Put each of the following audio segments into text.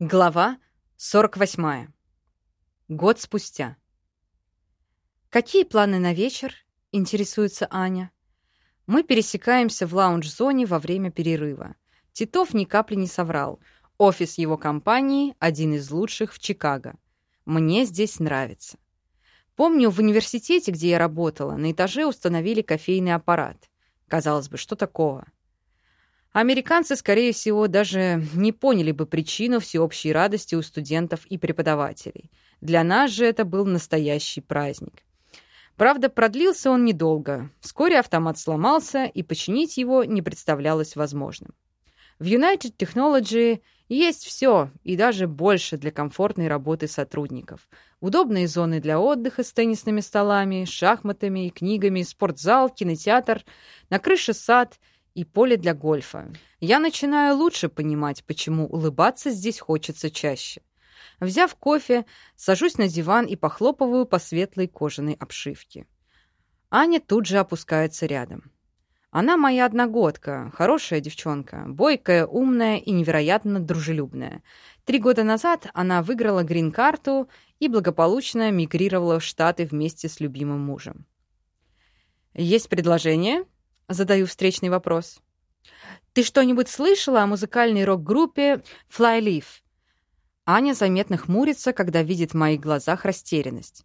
Глава 48. Год спустя. «Какие планы на вечер?» — интересуется Аня. Мы пересекаемся в лаунж-зоне во время перерыва. Титов ни капли не соврал. Офис его компании — один из лучших в Чикаго. Мне здесь нравится. Помню, в университете, где я работала, на этаже установили кофейный аппарат. Казалось бы, что такого? Американцы, скорее всего, даже не поняли бы причину всеобщей радости у студентов и преподавателей. Для нас же это был настоящий праздник. Правда, продлился он недолго. Вскоре автомат сломался, и починить его не представлялось возможным. В United Technology есть все, и даже больше для комфортной работы сотрудников. Удобные зоны для отдыха с теннисными столами, шахматами и книгами, спортзал, кинотеатр, на крыше сад — и поле для гольфа. Я начинаю лучше понимать, почему улыбаться здесь хочется чаще. Взяв кофе, сажусь на диван и похлопываю по светлой кожаной обшивке. Аня тут же опускается рядом. Она моя одногодка, хорошая девчонка, бойкая, умная и невероятно дружелюбная. Три года назад она выиграла грин-карту и благополучно мигрировала в Штаты вместе с любимым мужем. «Есть предложение?» Задаю встречный вопрос. «Ты что-нибудь слышала о музыкальной рок-группе Flyleaf?» Аня заметно хмурится, когда видит в моих глазах растерянность.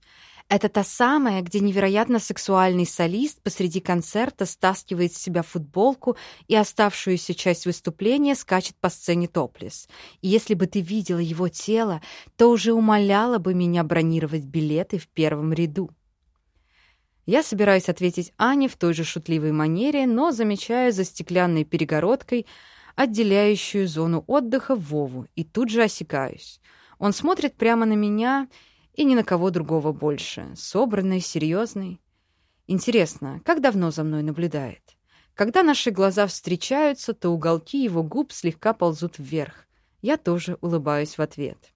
Это та самая, где невероятно сексуальный солист посреди концерта стаскивает с себя футболку и оставшуюся часть выступления скачет по сцене топлес. И если бы ты видела его тело, то уже умоляла бы меня бронировать билеты в первом ряду. Я собираюсь ответить Ане в той же шутливой манере, но замечаю за стеклянной перегородкой отделяющую зону отдыха Вову и тут же осекаюсь. Он смотрит прямо на меня и ни на кого другого больше. Собранный, серьезный. Интересно, как давно за мной наблюдает? Когда наши глаза встречаются, то уголки его губ слегка ползут вверх. Я тоже улыбаюсь в ответ.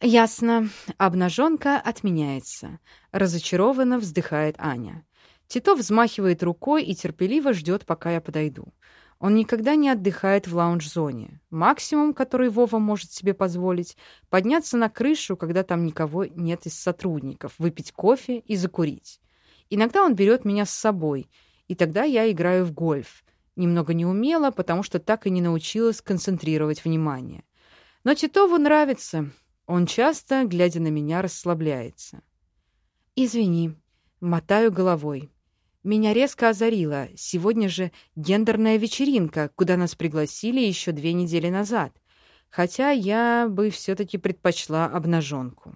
«Ясно. Обнаженка отменяется», — разочарованно вздыхает Аня. Титов взмахивает рукой и терпеливо ждет, пока я подойду. Он никогда не отдыхает в лаунж-зоне. Максимум, который Вова может себе позволить, подняться на крышу, когда там никого нет из сотрудников, выпить кофе и закурить. Иногда он берет меня с собой, и тогда я играю в гольф. Немного неумело, потому что так и не научилась концентрировать внимание. Но Титову нравится, он часто, глядя на меня, расслабляется. «Извини», — мотаю головой. Меня резко озарило. Сегодня же гендерная вечеринка, куда нас пригласили еще две недели назад. Хотя я бы все-таки предпочла обнаженку.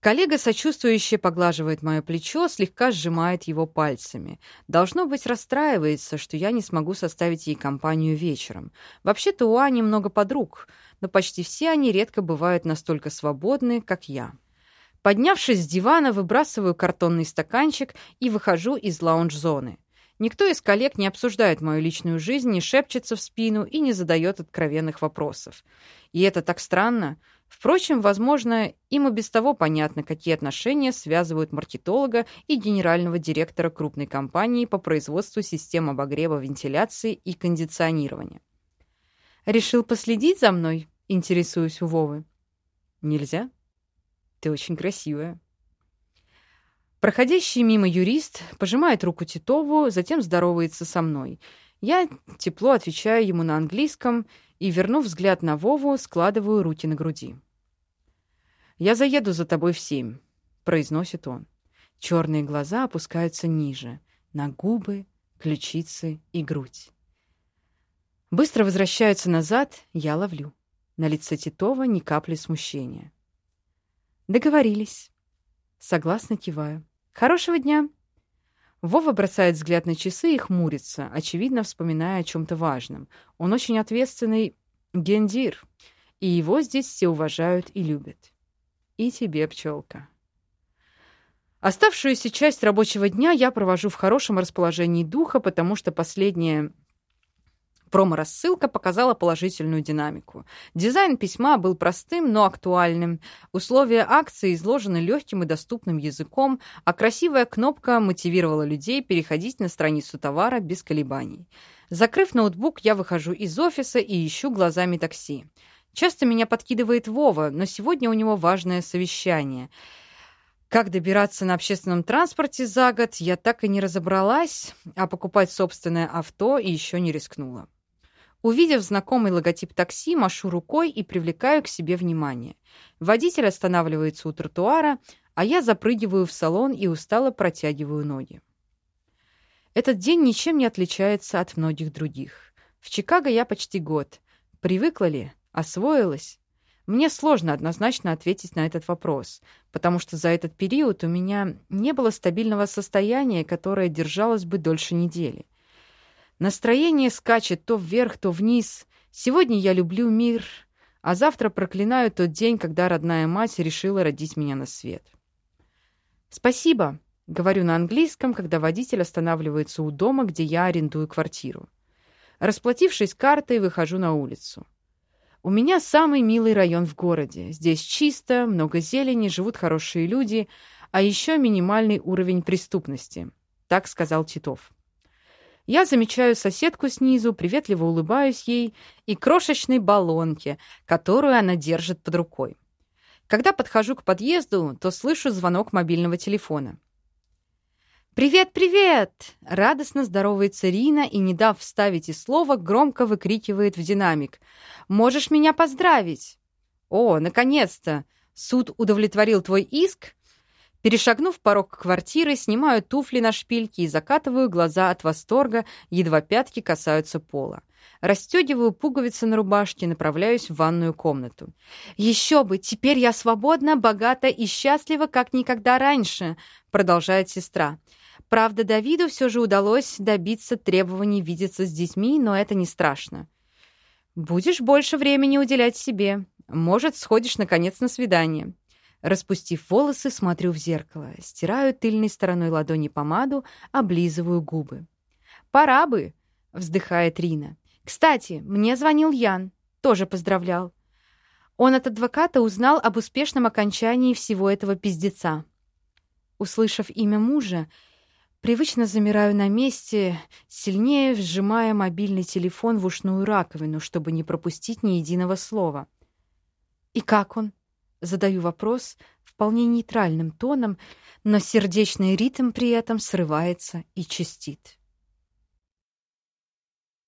Коллега сочувствующе поглаживает мое плечо, слегка сжимает его пальцами. Должно быть, расстраивается, что я не смогу составить ей компанию вечером. Вообще-то у Ани много подруг — но почти все они редко бывают настолько свободны, как я. Поднявшись с дивана, выбрасываю картонный стаканчик и выхожу из лаунж-зоны. Никто из коллег не обсуждает мою личную жизнь, не шепчется в спину и не задает откровенных вопросов. И это так странно. Впрочем, возможно, им и без того понятно, какие отношения связывают маркетолога и генерального директора крупной компании по производству систем обогрева вентиляции и кондиционирования. «Решил последить за мной?» — интересуюсь у Вовы. «Нельзя? Ты очень красивая». Проходящий мимо юрист пожимает руку Титову, затем здоровается со мной. Я тепло отвечаю ему на английском и, вернув взгляд на Вову, складываю руки на груди. «Я заеду за тобой в семь», — произносит он. Черные глаза опускаются ниже, на губы, ключицы и грудь. Быстро возвращаются назад, я ловлю. На лице Титова ни капли смущения. Договорились. Согласно киваю. Хорошего дня. Вова бросает взгляд на часы и хмурится, очевидно, вспоминая о чем-то важном. Он очень ответственный гендир, и его здесь все уважают и любят. И тебе, пчелка. Оставшуюся часть рабочего дня я провожу в хорошем расположении духа, потому что последнее Промо-рассылка показала положительную динамику. Дизайн письма был простым, но актуальным. Условия акции изложены легким и доступным языком, а красивая кнопка мотивировала людей переходить на страницу товара без колебаний. Закрыв ноутбук, я выхожу из офиса и ищу глазами такси. Часто меня подкидывает Вова, но сегодня у него важное совещание. Как добираться на общественном транспорте за год, я так и не разобралась, а покупать собственное авто еще не рискнула. Увидев знакомый логотип такси, машу рукой и привлекаю к себе внимание. Водитель останавливается у тротуара, а я запрыгиваю в салон и устало протягиваю ноги. Этот день ничем не отличается от многих других. В Чикаго я почти год. Привыкла ли? Освоилась? Мне сложно однозначно ответить на этот вопрос, потому что за этот период у меня не было стабильного состояния, которое держалось бы дольше недели. Настроение скачет то вверх, то вниз. Сегодня я люблю мир, а завтра проклинаю тот день, когда родная мать решила родить меня на свет. «Спасибо», — говорю на английском, когда водитель останавливается у дома, где я арендую квартиру. Расплатившись картой, выхожу на улицу. У меня самый милый район в городе. Здесь чисто, много зелени, живут хорошие люди, а еще минимальный уровень преступности. Так сказал Титов. Я замечаю соседку снизу, приветливо улыбаюсь ей и крошечной баллонке, которую она держит под рукой. Когда подхожу к подъезду, то слышу звонок мобильного телефона. «Привет, привет!» — радостно здоровается Рина и, не дав вставить и слова, громко выкрикивает в динамик. «Можешь меня поздравить?» «О, наконец-то! Суд удовлетворил твой иск?» Перешагнув порог квартиры, снимаю туфли на шпильки и закатываю глаза от восторга, едва пятки касаются пола. Расстегиваю пуговицы на рубашке, направляюсь в ванную комнату. «Еще бы! Теперь я свободна, богата и счастлива, как никогда раньше!» продолжает сестра. Правда, Давиду все же удалось добиться требований видеться с детьми, но это не страшно. Будешь больше времени уделять себе. Может, сходишь, наконец, на свидание. Распустив волосы, смотрю в зеркало, стираю тыльной стороной ладони помаду, облизываю губы. «Пора бы!» — вздыхает Рина. «Кстати, мне звонил Ян. Тоже поздравлял. Он от адвоката узнал об успешном окончании всего этого пиздеца. Услышав имя мужа, Привычно замираю на месте, сильнее сжимая мобильный телефон в ушную раковину, чтобы не пропустить ни единого слова. «И как он?» — задаю вопрос вполне нейтральным тоном, но сердечный ритм при этом срывается и чистит.